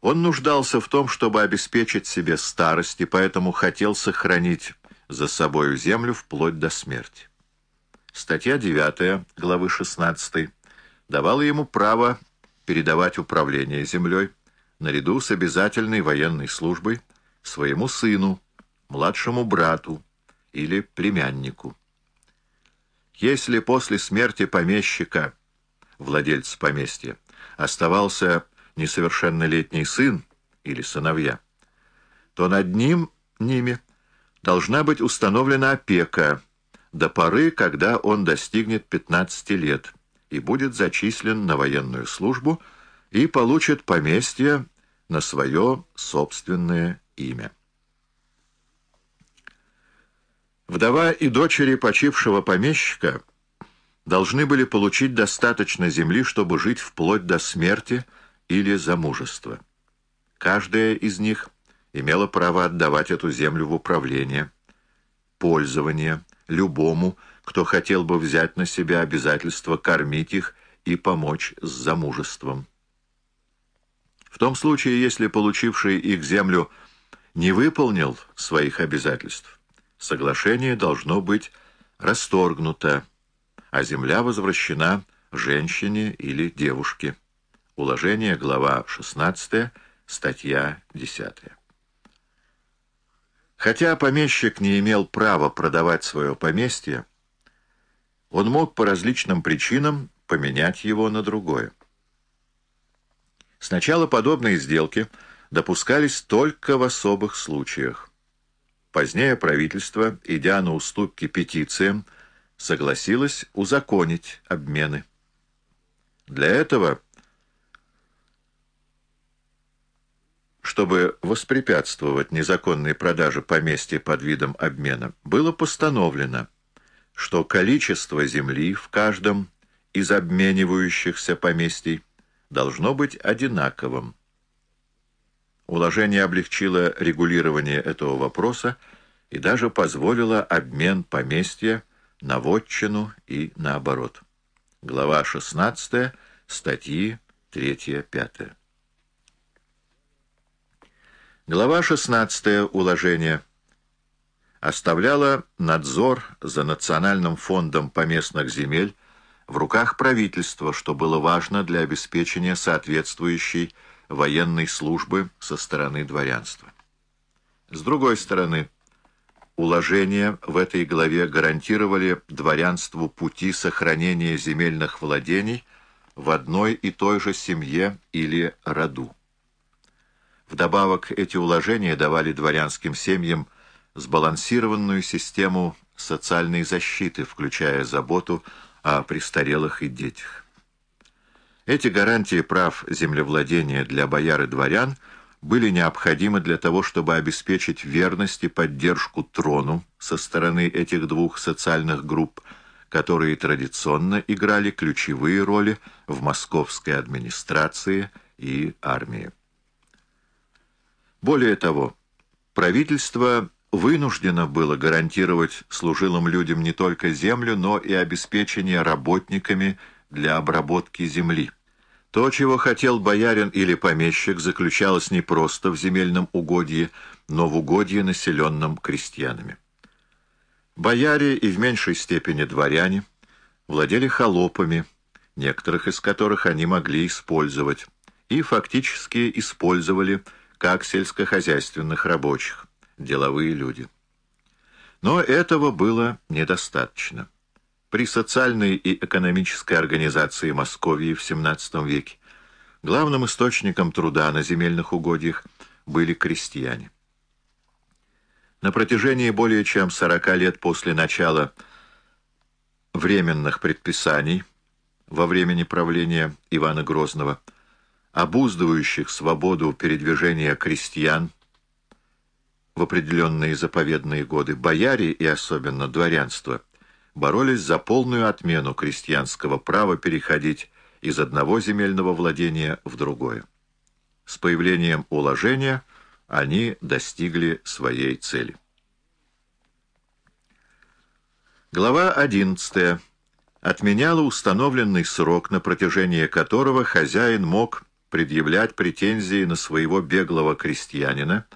Он нуждался в том, чтобы обеспечить себе старость, и поэтому хотел сохранить за собою землю вплоть до смерти. Статья 9 главы 16 давала ему право передавать управление землей наряду с обязательной военной службой своему сыну, младшему брату или племяннику. Если после смерти помещика, владельца поместья, оставался несовершеннолетний сын или сыновья, то над ним, ними, должна быть установлена опека до поры, когда он достигнет 15 лет и будет зачислен на военную службу и получит поместье на свое собственное имя. Вдова и дочери почившего помещика должны были получить достаточно земли, чтобы жить вплоть до смерти или замужества. Каждая из них имела право отдавать эту землю в управление, пользование любому, кто хотел бы взять на себя обязательство кормить их и помочь с замужеством. В том случае, если получивший их землю не выполнил своих обязательств, соглашение должно быть расторгнуто, а земля возвращена женщине или девушке. Уложение, глава 16, статья 10. Хотя помещик не имел права продавать свое поместье, он мог по различным причинам поменять его на другое. Сначала подобные сделки допускались только в особых случаях. Позднее правительство, идя на уступки петициям, согласилось узаконить обмены. Для этого, чтобы воспрепятствовать незаконной продаже поместья под видом обмена, было постановлено, что количество земли в каждом из обменивающихся поместий должно быть одинаковым. Уложение облегчило регулирование этого вопроса и даже позволило обмен поместья на вотчину и наоборот. Глава 16, статьи 3-5. Глава 16 уложения оставляла надзор за Национальным фондом поместных земель в руках правительства, что было важно для обеспечения соответствующей военной службы со стороны дворянства. С другой стороны, уложения в этой главе гарантировали дворянству пути сохранения земельных владений в одной и той же семье или роду. Вдобавок эти уложения давали дворянским семьям сбалансированную систему социальной защиты, включая заботу о престарелых и детях. Эти гарантии прав землевладения для бояр и дворян были необходимы для того, чтобы обеспечить верность и поддержку трону со стороны этих двух социальных групп, которые традиционно играли ключевые роли в московской администрации и армии. Более того, правительство вынуждено было гарантировать служилым людям не только землю, но и обеспечение работниками для обработки земли. То, чего хотел боярин или помещик, заключалось не просто в земельном угодье, но в угодье, населенном крестьянами. Бояре и в меньшей степени дворяне владели холопами, некоторых из которых они могли использовать, и фактически использовали как сельскохозяйственных рабочих, деловые люди. Но этого было недостаточно. При социальной и экономической организации Московии в XVII веке главным источником труда на земельных угодьях были крестьяне. На протяжении более чем 40 лет после начала временных предписаний во времени правления Ивана Грозного, обуздывающих свободу передвижения крестьян в определенные заповедные годы, бояре и особенно дворянство – боролись за полную отмену крестьянского права переходить из одного земельного владения в другое. С появлением уложения они достигли своей цели. Глава 11 отменяла установленный срок, на протяжении которого хозяин мог предъявлять претензии на своего беглого крестьянина –